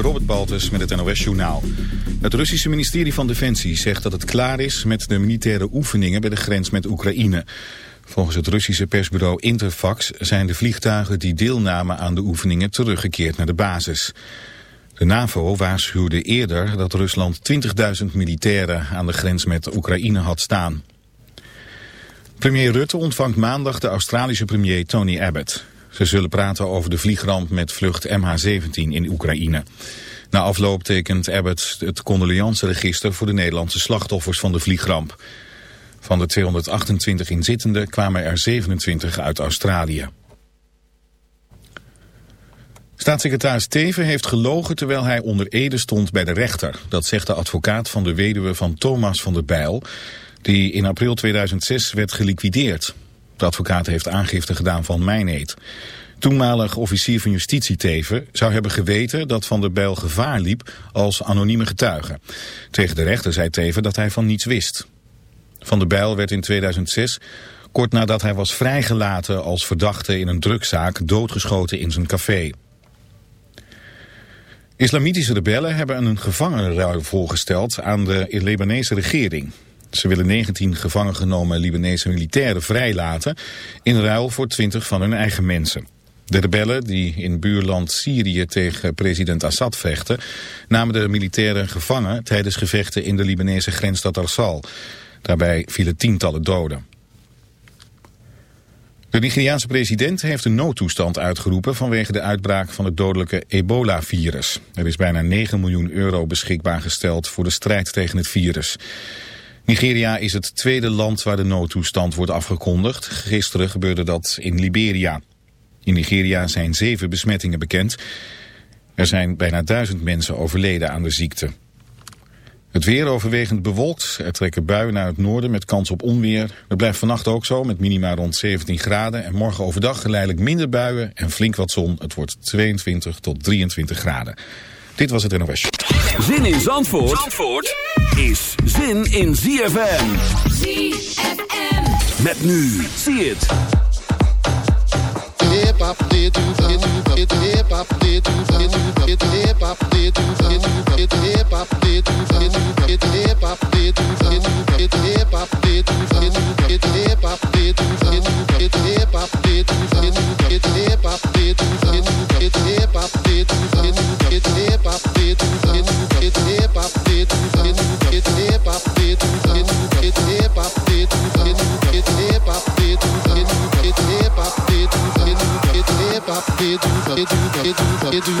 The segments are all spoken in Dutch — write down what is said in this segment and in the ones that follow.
Robert Baltus met het NOS Journaal. Het Russische ministerie van Defensie zegt dat het klaar is met de militaire oefeningen bij de grens met Oekraïne. Volgens het Russische persbureau Interfax zijn de vliegtuigen die deelnamen aan de oefeningen teruggekeerd naar de basis. De NAVO waarschuwde eerder dat Rusland 20.000 militairen aan de grens met Oekraïne had staan. Premier Rutte ontvangt maandag de Australische premier Tony Abbott. Ze zullen praten over de vliegramp met vlucht MH17 in Oekraïne. Na afloop tekent Abbott het condoleanceregister voor de Nederlandse slachtoffers van de vliegramp. Van de 228 inzittenden kwamen er 27 uit Australië. Staatssecretaris Teven heeft gelogen terwijl hij onder ede stond bij de rechter. Dat zegt de advocaat van de weduwe van Thomas van der Bijl, die in april 2006 werd geliquideerd. De advocaat heeft aangifte gedaan van mijneet. Toenmalig officier van justitie Teven zou hebben geweten dat Van der Bijl gevaar liep als anonieme getuige. Tegen de rechter zei Teven dat hij van niets wist. Van der Bijl werd in 2006, kort nadat hij was vrijgelaten als verdachte in een drugzaak, doodgeschoten in zijn café. Islamitische rebellen hebben een gevangenenruil voorgesteld aan de Libanese regering. Ze willen 19 gevangen genomen Libanese militairen vrijlaten... in ruil voor 20 van hun eigen mensen. De rebellen die in buurland Syrië tegen president Assad vechten... namen de militairen gevangen tijdens gevechten in de Libanese grensstad Arsal. Daarbij vielen tientallen doden. De Nigeriaanse president heeft een noodtoestand uitgeroepen vanwege de uitbraak van het dodelijke ebola-virus. Er is bijna 9 miljoen euro beschikbaar gesteld voor de strijd tegen het virus. Nigeria is het tweede land waar de noodtoestand wordt afgekondigd. Gisteren gebeurde dat in Liberia. In Nigeria zijn zeven besmettingen bekend. Er zijn bijna duizend mensen overleden aan de ziekte. Het weer overwegend bewolkt. Er trekken buien naar het noorden met kans op onweer. Het blijft vannacht ook zo met minima rond 17 graden. En morgen overdag geleidelijk minder buien en flink wat zon. Het wordt 22 tot 23 graden. Dit was het NOS. Zin in Zandvoort, Zandvoort is zin in ZFM. ZFM. Met nu, zie het. do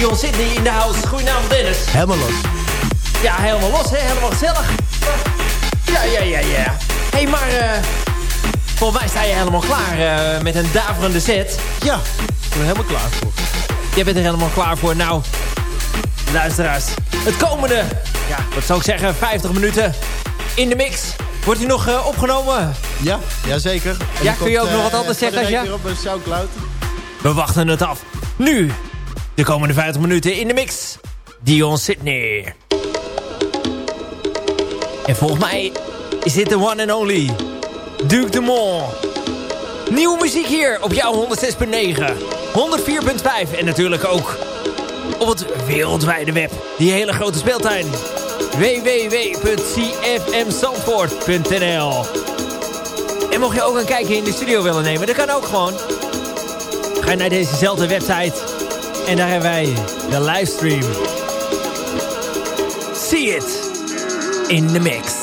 Dion Sydney in de house. Goedenavond Dennis. Helemaal los. Ja, helemaal los, hè? Helemaal gezellig. Ja, ja, ja, ja. Hé, hey, maar... Uh, volgens mij sta je helemaal klaar uh, met een daverende set. Ja, ik ben er helemaal klaar voor. Jij bent er helemaal klaar voor. Nou, luisteraars. Het komende ja, wat zou ik zeggen, 50 minuten in de mix. Wordt hij nog uh, opgenomen? Ja, ja zeker. En ja, kun je ook nog wat anders zeggen? Ja? op Soundcloud. We wachten het af. Nu, de komende 50 minuten in de mix. Dion Sydney. En volgens mij is dit de one and only Duke de Mol. Nieuwe muziek hier op jouw 106.9, 104.5 en natuurlijk ook op het wereldwijde web. Die hele grote speeltuin. www.cfmzandvoort.nl En mocht je ook een kijkje in de studio willen nemen, dat kan ook gewoon. Ga naar dezezelfde website en daar hebben wij de livestream. See it in the mix.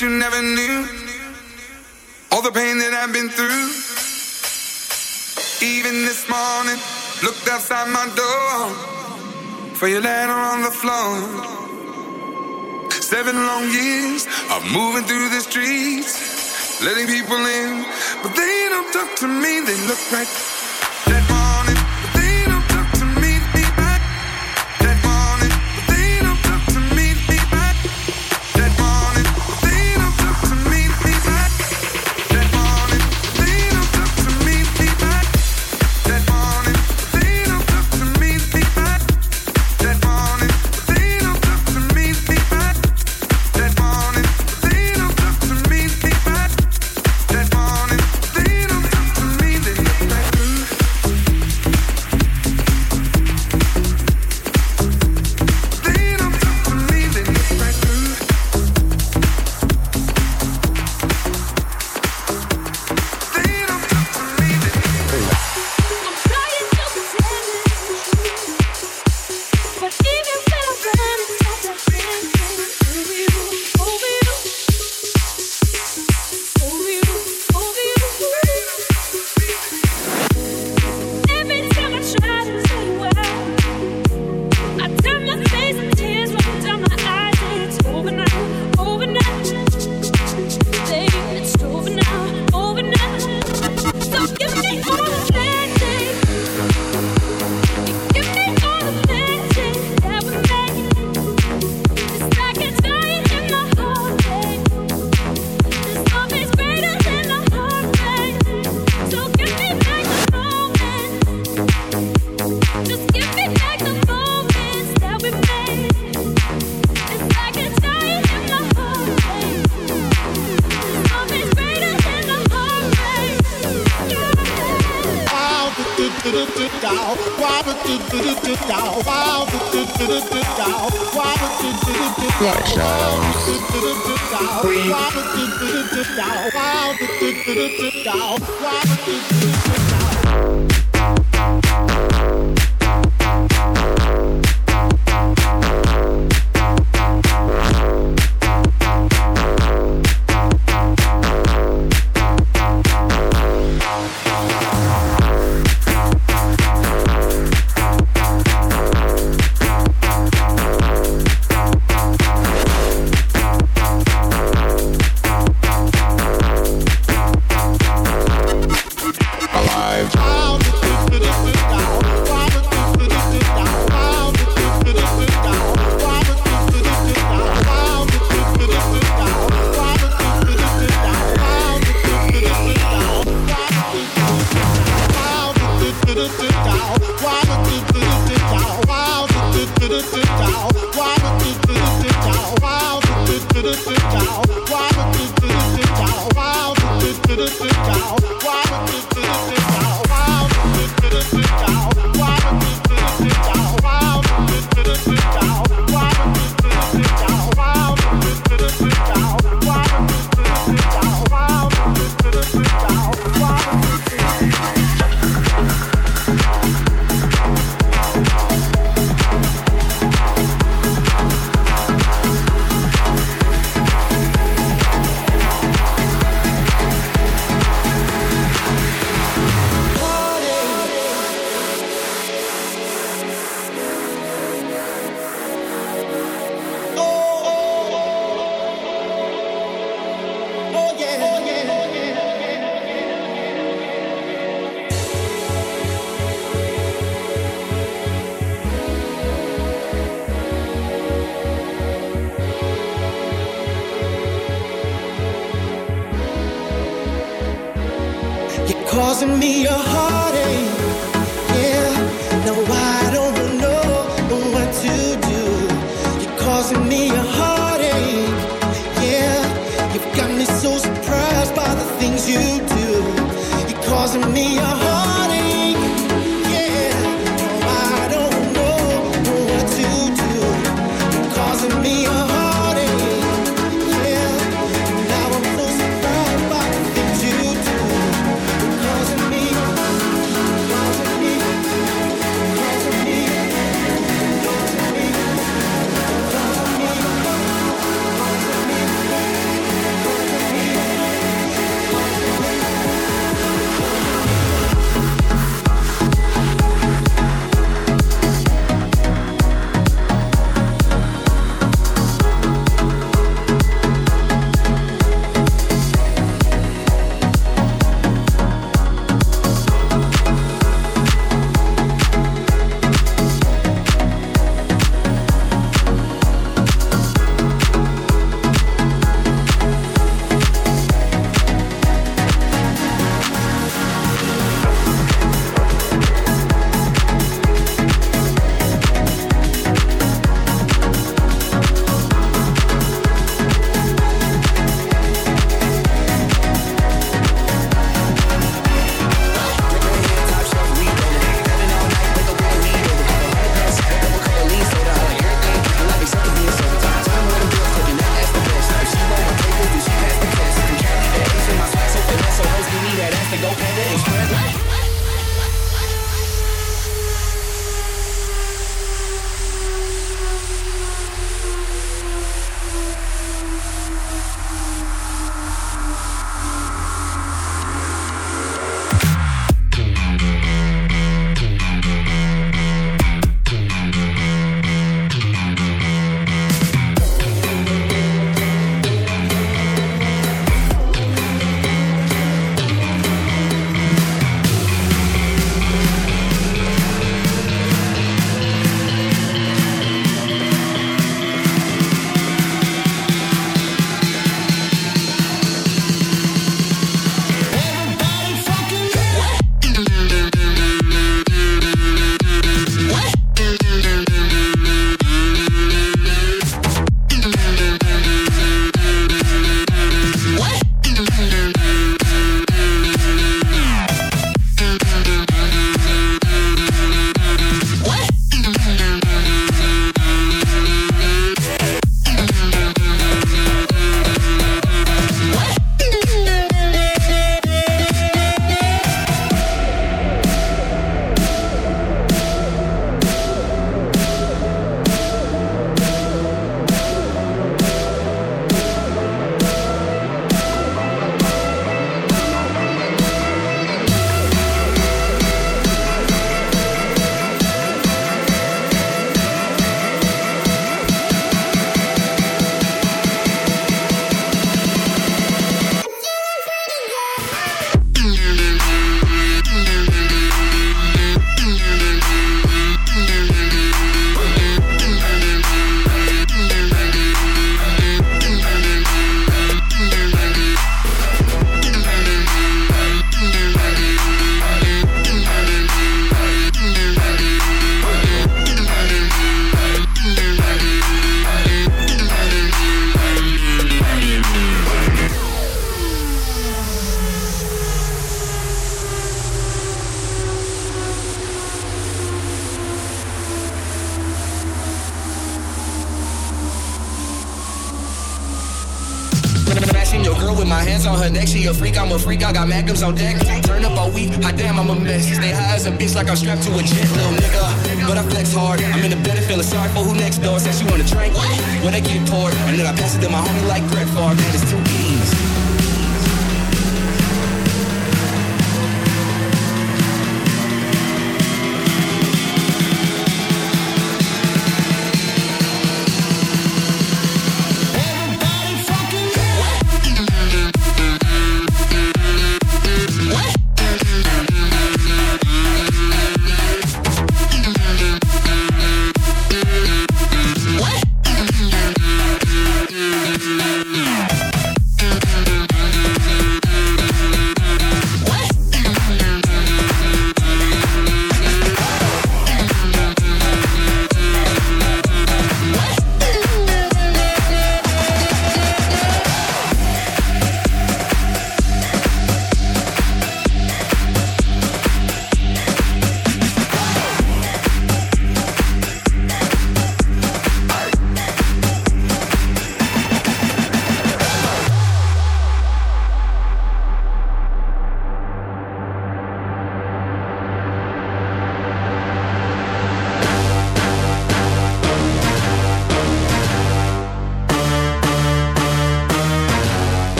you never knew. All the pain that I've been through. Even this morning, looked outside my door for your letter on the floor. Seven long years of moving through the streets, letting people in, but they don't talk to me. They look right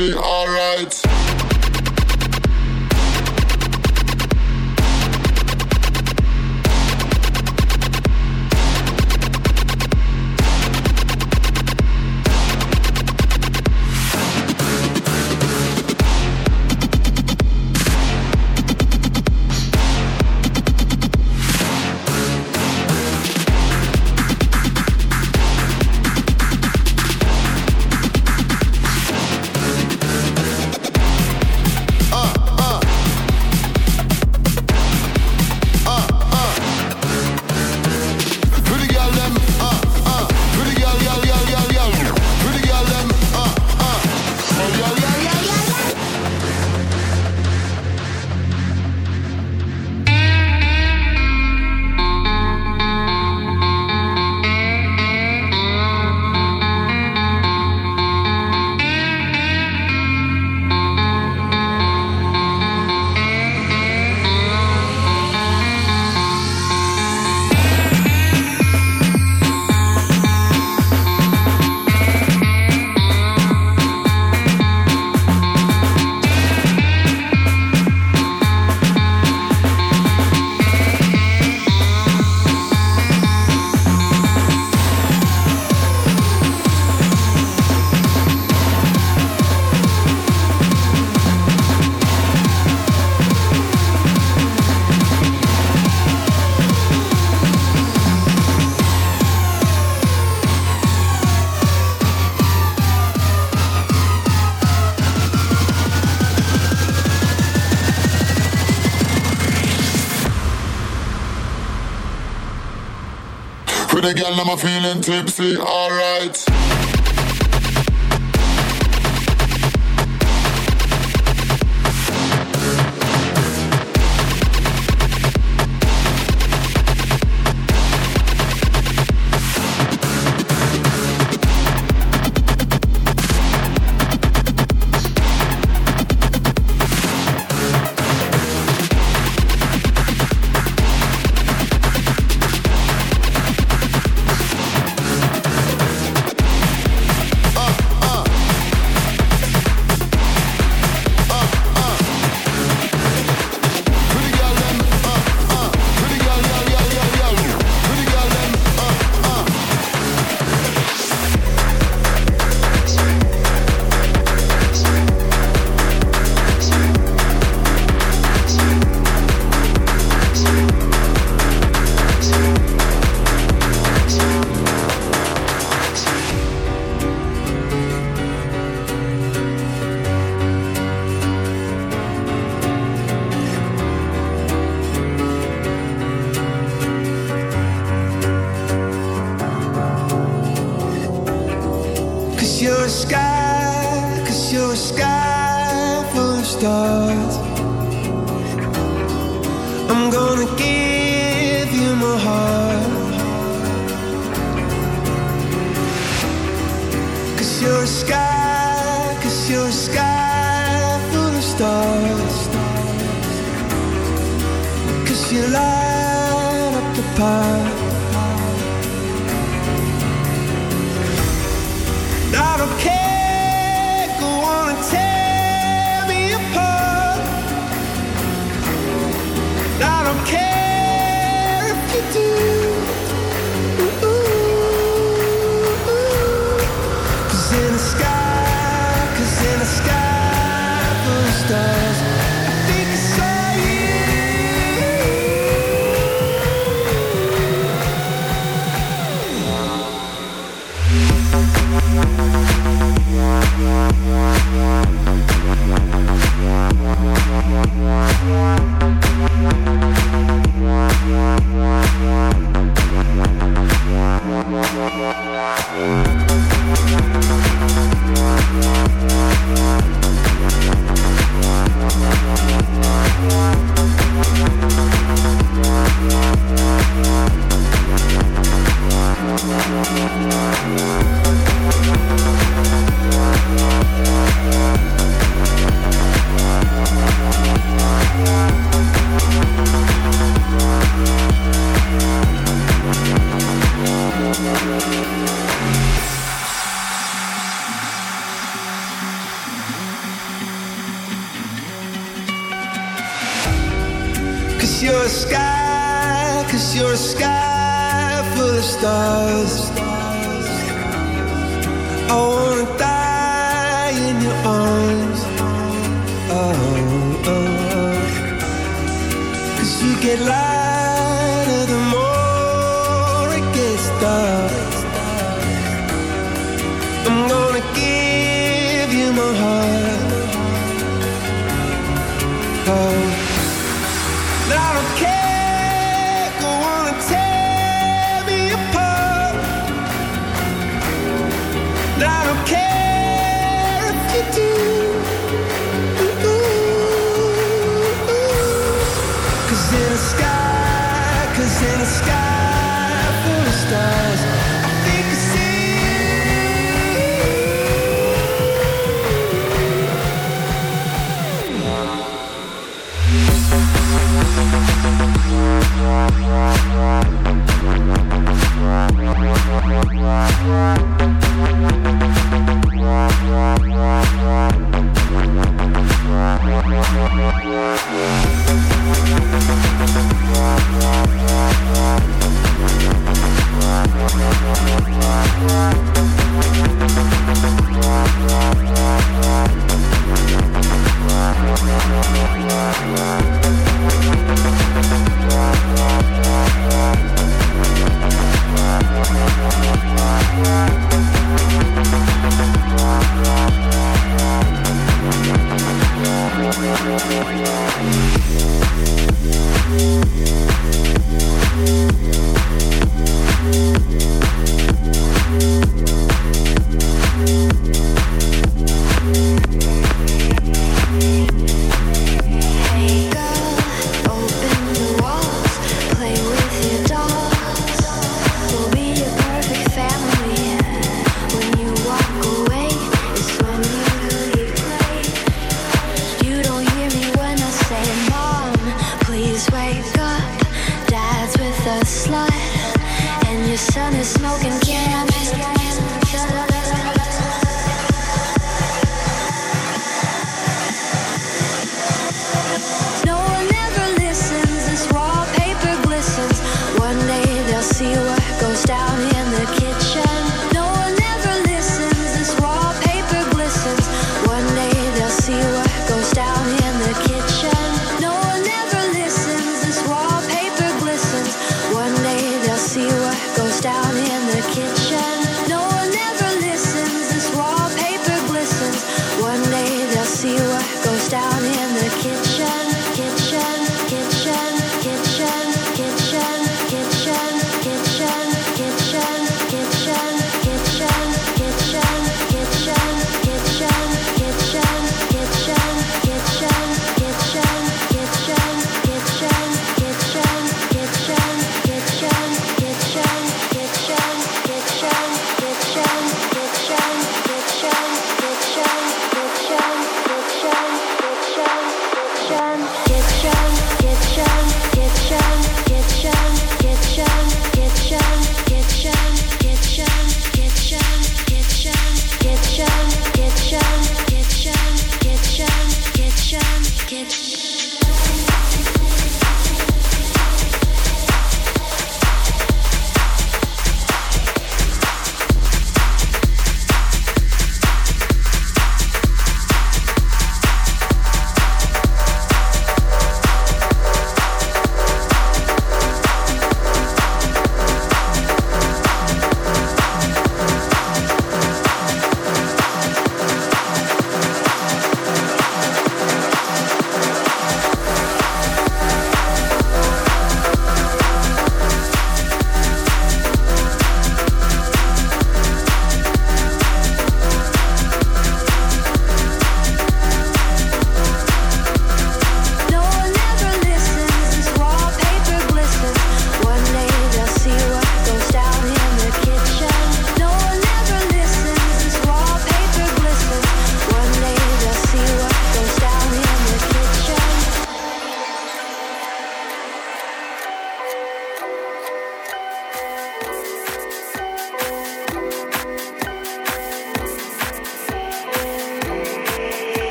see. Pretty girl, I'm a feeling tipsy, alright.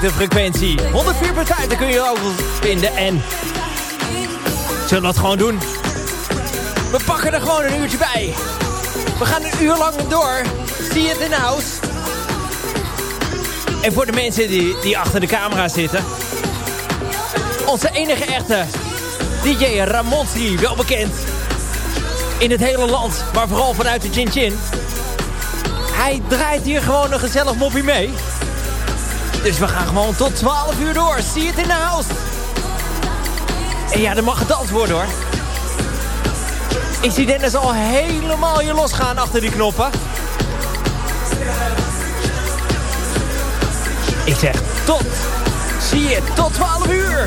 De frequentie. 104.5, daar kun je ook vinden. En zullen dat gewoon doen? We pakken er gewoon een uurtje bij. We gaan een uur lang door. See it in house. En voor de mensen die, die achter de camera zitten. Onze enige echte DJ Ramonski, wel bekend. In het hele land, maar vooral vanuit de Chin Chin. Hij draait hier gewoon een gezellig moppie mee. Dus we gaan gewoon tot 12 uur door. See it in the house. En ja, er mag gedanst worden hoor. Ik zie Dennis al helemaal hier losgaan achter die knoppen. Ik zeg tot. Zie je, tot 12 uur.